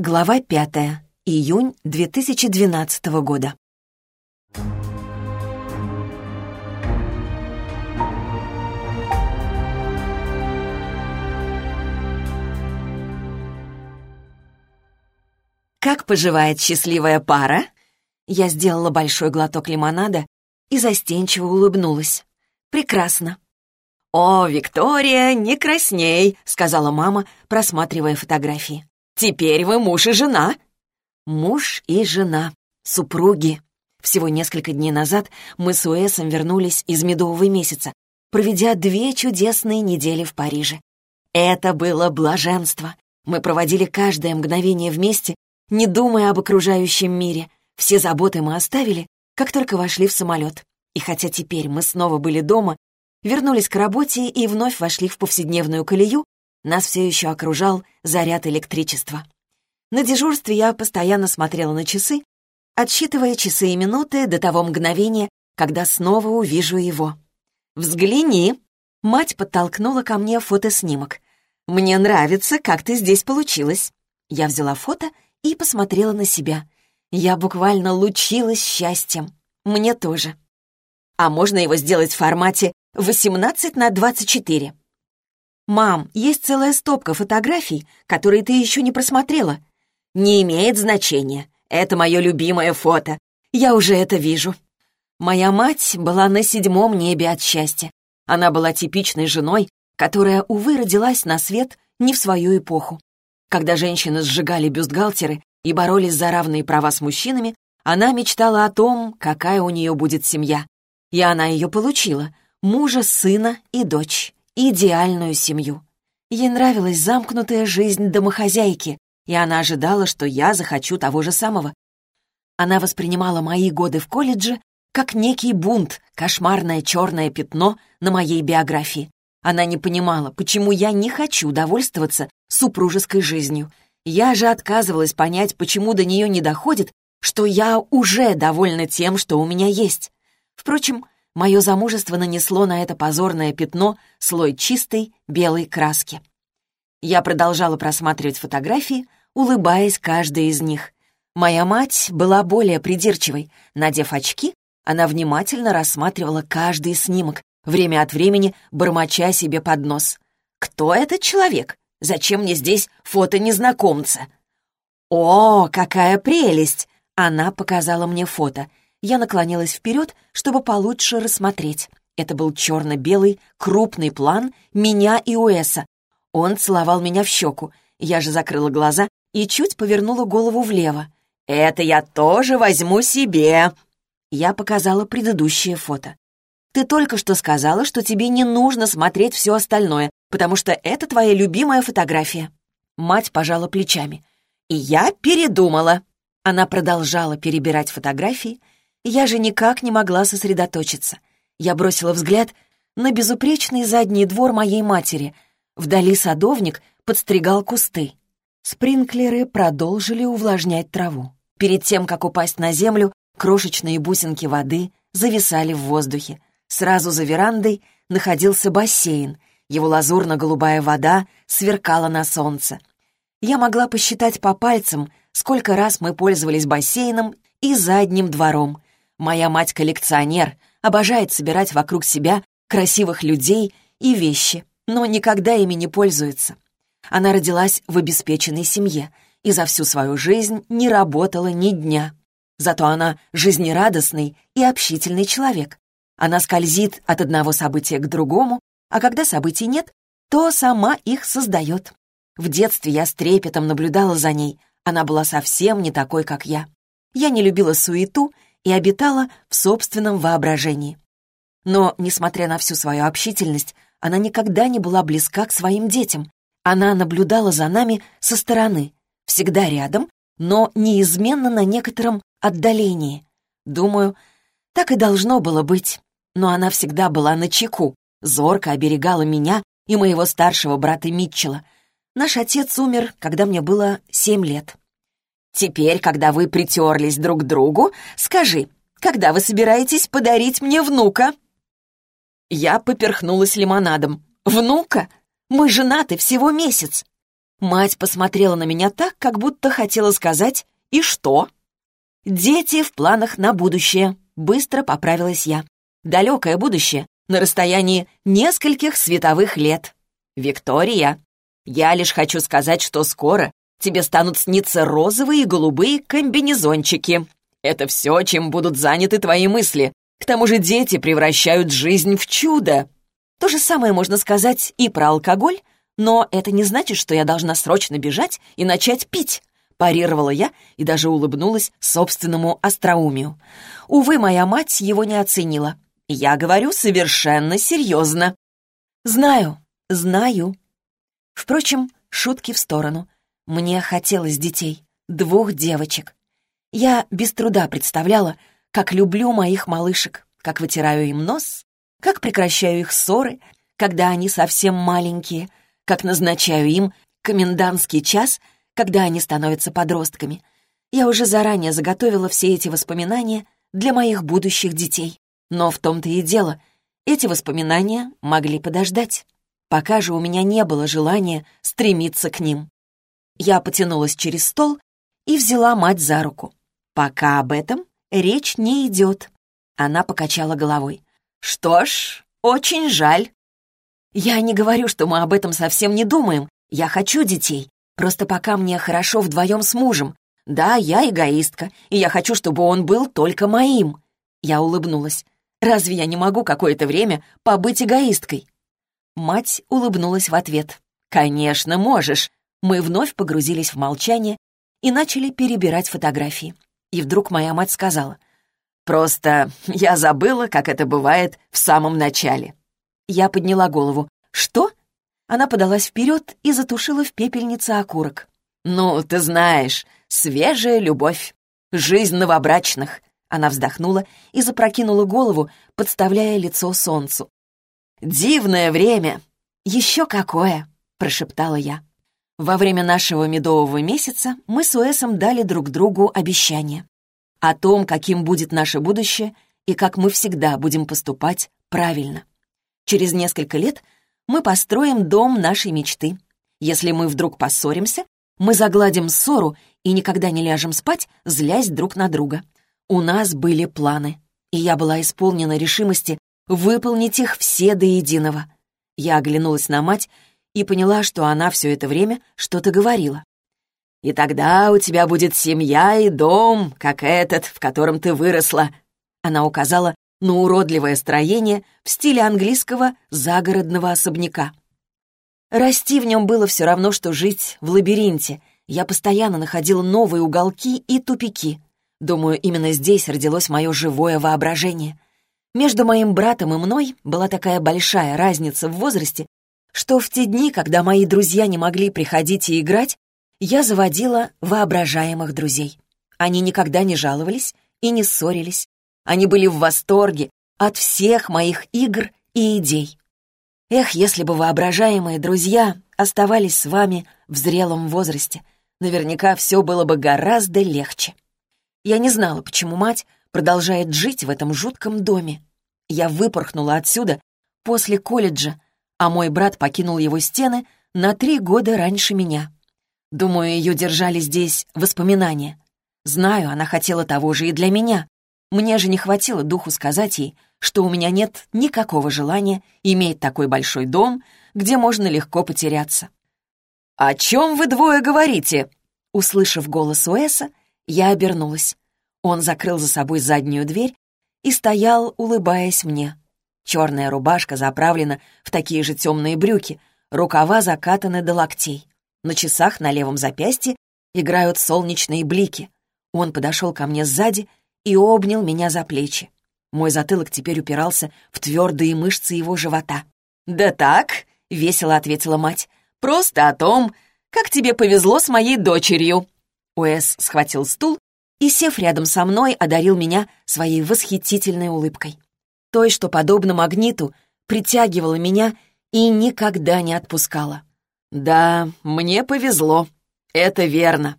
Глава пятая. Июнь 2012 года. Как поживает счастливая пара? Я сделала большой глоток лимонада и застенчиво улыбнулась. Прекрасно. «О, Виктория, не красней», — сказала мама, просматривая фотографии. Теперь вы муж и жена». Муж и жена. Супруги. Всего несколько дней назад мы с Уэсом вернулись из медового месяца, проведя две чудесные недели в Париже. Это было блаженство. Мы проводили каждое мгновение вместе, не думая об окружающем мире. Все заботы мы оставили, как только вошли в самолет. И хотя теперь мы снова были дома, вернулись к работе и вновь вошли в повседневную колею, нас все еще окружал заряд электричества. На дежурстве я постоянно смотрела на часы, отсчитывая часы и минуты до того мгновения, когда снова увижу его. «Взгляни!» Мать подтолкнула ко мне фотоснимок. «Мне нравится, как ты здесь получилась». Я взяла фото и посмотрела на себя. Я буквально лучилась счастьем. Мне тоже. А можно его сделать в формате 18 на 24? «Мам, есть целая стопка фотографий, которые ты еще не просмотрела». «Не имеет значения. Это мое любимое фото. Я уже это вижу». Моя мать была на седьмом небе от счастья. Она была типичной женой, которая, увы, родилась на свет не в свою эпоху. Когда женщины сжигали бюстгальтеры и боролись за равные права с мужчинами, она мечтала о том, какая у нее будет семья. И она ее получила — мужа, сына и дочь идеальную семью. Ей нравилась замкнутая жизнь домохозяйки, и она ожидала, что я захочу того же самого. Она воспринимала мои годы в колледже как некий бунт, кошмарное черное пятно на моей биографии. Она не понимала, почему я не хочу довольствоваться супружеской жизнью. Я же отказывалась понять, почему до нее не доходит, что я уже довольна тем, что у меня есть. Впрочем, Мое замужество нанесло на это позорное пятно слой чистой белой краски. Я продолжала просматривать фотографии, улыбаясь каждой из них. Моя мать была более придирчивой. Надев очки, она внимательно рассматривала каждый снимок, время от времени бормоча себе под нос. «Кто этот человек? Зачем мне здесь фото незнакомца?» «О, какая прелесть!» Она показала мне фото — я наклонилась вперед, чтобы получше рассмотреть. Это был черно-белый, крупный план меня и Уэса. Он целовал меня в щеку. Я же закрыла глаза и чуть повернула голову влево. «Это я тоже возьму себе!» Я показала предыдущее фото. «Ты только что сказала, что тебе не нужно смотреть все остальное, потому что это твоя любимая фотография». Мать пожала плечами. «И я передумала». Она продолжала перебирать фотографии, я же никак не могла сосредоточиться. Я бросила взгляд на безупречный задний двор моей матери. Вдали садовник подстригал кусты. Спринклеры продолжили увлажнять траву. Перед тем, как упасть на землю, крошечные бусинки воды зависали в воздухе. Сразу за верандой находился бассейн. Его лазурно-голубая вода сверкала на солнце. Я могла посчитать по пальцам, сколько раз мы пользовались бассейном и задним двором. Моя мать коллекционер, обожает собирать вокруг себя красивых людей и вещи, но никогда ими не пользуется. Она родилась в обеспеченной семье и за всю свою жизнь не работала ни дня. Зато она жизнерадостный и общительный человек. Она скользит от одного события к другому, а когда событий нет, то сама их создает. В детстве я с трепетом наблюдала за ней. Она была совсем не такой, как я. Я не любила суету и обитала в собственном воображении. Но, несмотря на всю свою общительность, она никогда не была близка к своим детям. Она наблюдала за нами со стороны, всегда рядом, но неизменно на некотором отдалении. Думаю, так и должно было быть. Но она всегда была на чеку, зорко оберегала меня и моего старшего брата Митчелла. Наш отец умер, когда мне было семь лет. Теперь, когда вы притерлись друг к другу, скажи, когда вы собираетесь подарить мне внука?» Я поперхнулась лимонадом. «Внука? Мы женаты всего месяц!» Мать посмотрела на меня так, как будто хотела сказать «И что?». «Дети в планах на будущее», — быстро поправилась я. «Далекое будущее, на расстоянии нескольких световых лет. Виктория, я лишь хочу сказать, что скоро тебе станут сниться розовые и голубые комбинезончики. Это все, чем будут заняты твои мысли. К тому же дети превращают жизнь в чудо. То же самое можно сказать и про алкоголь, но это не значит, что я должна срочно бежать и начать пить. Парировала я и даже улыбнулась собственному остроумию. Увы, моя мать его не оценила. Я говорю совершенно серьезно. Знаю, знаю. Впрочем, шутки в сторону. Мне хотелось детей, двух девочек. Я без труда представляла, как люблю моих малышек, как вытираю им нос, как прекращаю их ссоры, когда они совсем маленькие, как назначаю им комендантский час, когда они становятся подростками. Я уже заранее заготовила все эти воспоминания для моих будущих детей. Но в том-то и дело, эти воспоминания могли подождать. Пока же у меня не было желания стремиться к ним. Я потянулась через стол и взяла мать за руку. Пока об этом речь не идет. Она покачала головой. «Что ж, очень жаль. Я не говорю, что мы об этом совсем не думаем. Я хочу детей. Просто пока мне хорошо вдвоем с мужем. Да, я эгоистка, и я хочу, чтобы он был только моим. Я улыбнулась. Разве я не могу какое-то время побыть эгоисткой? Мать улыбнулась в ответ. «Конечно, можешь». Мы вновь погрузились в молчание и начали перебирать фотографии. И вдруг моя мать сказала, «Просто я забыла, как это бывает в самом начале. Я подняла голову. «Что?» Она подалась вперед и затушила в пепельнице окурок. «Ну, ты знаешь, свежая любовь. Жизнь новобрачных». Она вздохнула и запрокинула голову, подставляя лицо солнцу. «Дивное время!» «Еще какое!» — прошептала я. Во время нашего медового месяца мы с Уэсом дали друг другу обещание о том, каким будет наше будущее и как мы всегда будем поступать правильно. Через несколько лет мы построим дом нашей мечты. Если мы вдруг поссоримся, мы загладим ссору и никогда не ляжем спать, злясь друг на друга. У нас были планы, и я была исполнена решимости выполнить их все до единого. Я оглянулась на мать и поняла, что она все это время что-то говорила. «И тогда у тебя будет семья и дом, как этот, в котором ты выросла». Она указала на уродливое строение в стиле английского загородного особняка. Расти в нем было все равно, что жить в лабиринте. Я постоянно находила новые уголки и тупики. Думаю, именно здесь родилось мое живое воображение. Между моим братом и мной была такая большая разница в возрасте, что в те дни, когда мои друзья не могли приходить и играть, я заводила воображаемых друзей. Они никогда не жаловались и не ссорились, они были в восторге от всех моих игр и идей. Эх, если бы воображаемые друзья оставались с вами в зрелом возрасте, наверняка все было бы гораздо легче. Я не знала, почему мать продолжает жить в этом жутком доме. Я выпорхнула отсюда после колледжа, а мой брат покинул его стены на три года раньше меня. Думаю, ее держали здесь воспоминания. Знаю, она хотела того же и для меня. Мне же не хватило духу сказать ей, что у меня нет никакого желания иметь такой большой дом, где можно легко потеряться. «О чем вы двое говорите?» Услышав голос Уэса, я обернулась. Он закрыл за собой заднюю дверь и стоял, улыбаясь мне. Черная рубашка заправлена в такие же темные брюки, рукава закатаны до локтей. На часах на левом запястье играют солнечные блики. Он подошел ко мне сзади и обнял меня за плечи. Мой затылок теперь упирался в твердые мышцы его живота. «Да так», — весело ответила мать, — «просто о том, как тебе повезло с моей дочерью». Уэс схватил стул и, сев рядом со мной, одарил меня своей восхитительной улыбкой. Той, что, подобно магниту, притягивала меня и никогда не отпускала. «Да, мне повезло. Это верно.